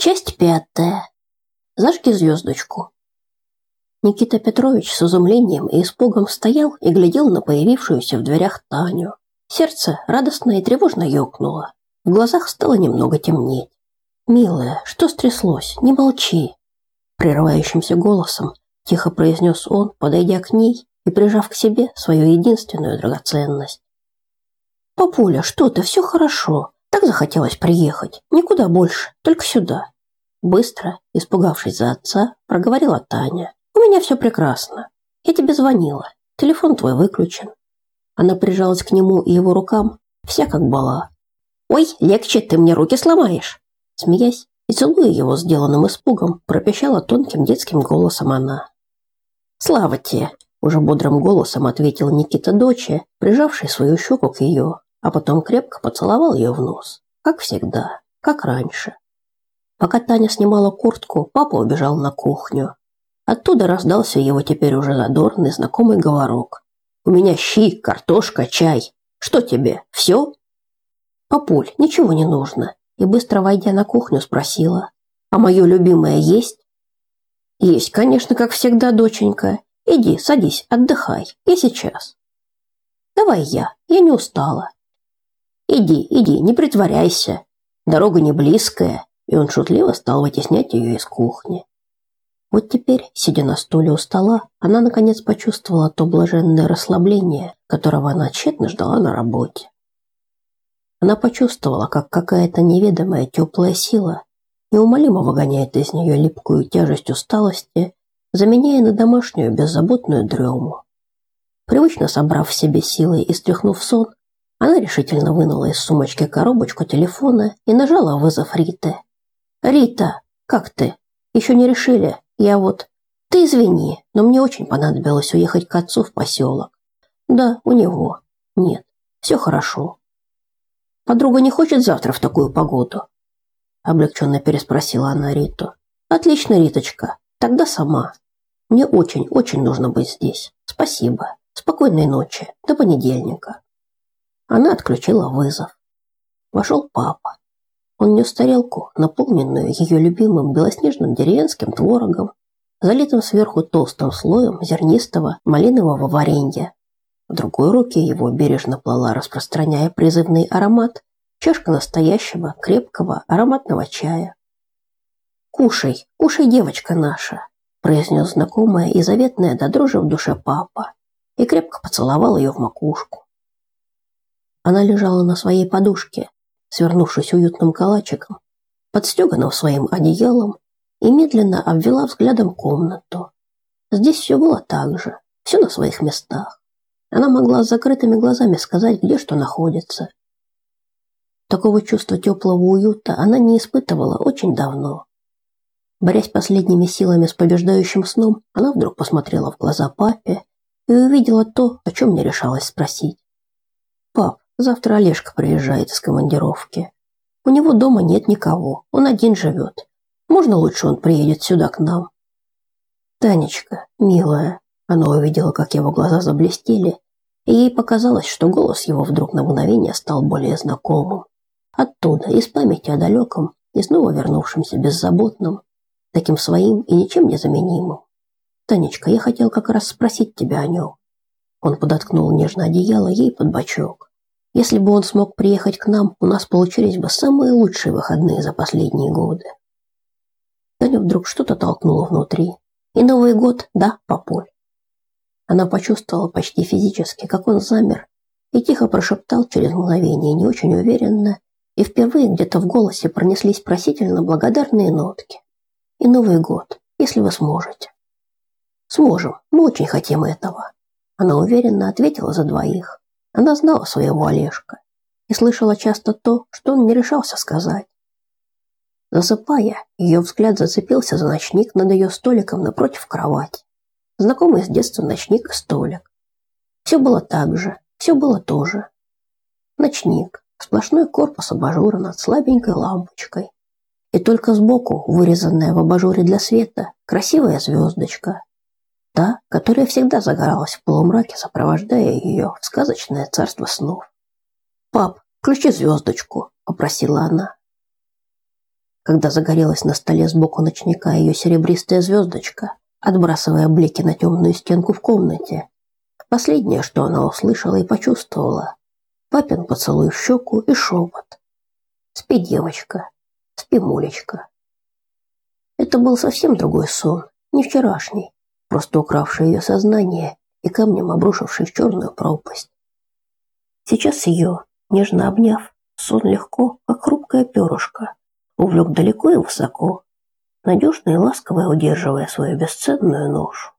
Часть пятая. Зажги звездочку. Никита Петрович с изумлением и испугом стоял и глядел на появившуюся в дверях Таню. Сердце радостно и тревожно ёкнуло. В глазах стало немного темнеть. «Милая, что стряслось? Не молчи!» Прерывающимся голосом тихо произнес он, подойдя к ней и прижав к себе свою единственную драгоценность. «Папуля, что ты, все хорошо. Так захотелось приехать. Никуда больше, только сюда». Быстро, испугавшись за отца, проговорила Таня. «У меня все прекрасно. Я тебе звонила. Телефон твой выключен». Она прижалась к нему и его рукам, вся как была. «Ой, легче, ты мне руки сломаешь!» Смеясь и целуя его сделанным испугом, пропищала тонким детским голосом она. «Слава тебе!» – уже бодрым голосом ответил Никита доче, прижавший свою щеку к ее, а потом крепко поцеловал ее в нос. Как всегда, как раньше. Пока Таня снимала куртку, папа убежал на кухню. Оттуда раздался его теперь уже задорный знакомый говорок. «У меня щи, картошка, чай. Что тебе, все?» «Папуль, ничего не нужно и, быстро войдя на кухню, спросила, «А мое любимое есть?» «Есть, конечно, как всегда, доченька. Иди, садись, отдыхай. Я сейчас». «Давай я, я не устала». «Иди, иди, не притворяйся. Дорога не близкая». И он шутливо стал вытеснять ее из кухни. Вот теперь, сидя на стуле у стола, она наконец почувствовала то блаженное расслабление, которого она тщетно ждала на работе. Она почувствовала, как какая-то неведомая теплая сила неумолимо выгоняет из нее липкую тяжесть усталости, заменяя на домашнюю беззаботную дрему. Привычно собрав в себе силы и стряхнув сон, она решительно вынула из сумочки коробочку телефона и нажала вызов Риты. «Рита, как ты? Еще не решили? Я вот...» «Ты извини, но мне очень понадобилось уехать к отцу в поселок». «Да, у него. Нет, все хорошо. Подруга не хочет завтра в такую погоду? Облегченно переспросила она Риту. Отлично, Риточка. Тогда сама. Мне очень, очень нужно быть здесь. Спасибо. Спокойной ночи. До понедельника. Она отключила вызов. Вошел папа. Он нес тарелку, наполненную ее любимым белоснежным деревенским творогом, залитым сверху толстым слоем зернистого малинового варенья. В другой руке его бережно плыла, распространяя призывный аромат, чашка настоящего крепкого ароматного чая. «Кушай, кушай, девочка наша», произнес знакомая и заветная до дрожи в душе папа и крепко поцеловал ее в макушку. Она лежала на своей подушке, свернувшись уютным калачиком, подстеганным своим одеялом и медленно обвела взглядом комнату. Здесь все было так же, все на своих местах. Она могла с закрытыми глазами сказать, где что находится. Такого чувства теплого уюта она не испытывала очень давно. Борясь последними силами с побеждающим сном, она вдруг посмотрела в глаза папе и увидела то, о чем не решалась спросить. «Пап, завтра Олежка приезжает из командировки. У него дома нет никого, он один живет. Можно лучше он приедет сюда к нам?» «Танечка, милая, она увидела, как его глаза заблестели, и ей показалось, что голос его вдруг на мгновение стал более знакомым. Оттуда, из памяти о далеком и снова вернувшемся беззаботном, таким своим и ничем не заменимым. «Танечка, я хотел как раз спросить тебя о нем». Он подоткнул нежно одеяло ей под бочок. «Если бы он смог приехать к нам, у нас получились бы самые лучшие выходные за последние годы». Таню вдруг что-то толкнуло внутри. «И Новый год, да, папуль?» Она почувствовала почти физически, как он замер, и тихо прошептал через мгновение, не очень уверенно, и впервые где-то в голосе пронеслись просительно благодарные нотки. И Новый год, если вы сможете. Сможем, мы очень хотим этого. Она уверенно ответила за двоих. Она знала своего Олежка и слышала часто то, что он не решался сказать. Засыпая, ее взгляд зацепился за ночник над ее столиком напротив кровати знакомый с детства ночник и столик. Все было так же, все было то же. Ночник, сплошной корпус абажура над слабенькой лампочкой. И только сбоку, вырезанная в абажуре для света, красивая звездочка. Та, которая всегда загоралась в полумраке, сопровождая ее в сказочное царство снов. «Пап, включи звездочку», – попросила она. когда загорелась на столе сбоку ночника ее серебристая звездочка, отбрасывая блики на темную стенку в комнате. Последнее, что она услышала и почувствовала – папин поцелуй в щеку и шепот. «Спи, девочка, спи, мулечка». Это был совсем другой сон, не вчерашний, просто укравший ее сознание и камнем обрушивший в черную пропасть. Сейчас ее, нежно обняв, сон легко, как хрупкое перышко, увлек далеко и высоко, надежно и ласково удерживая свою бесценную ношу.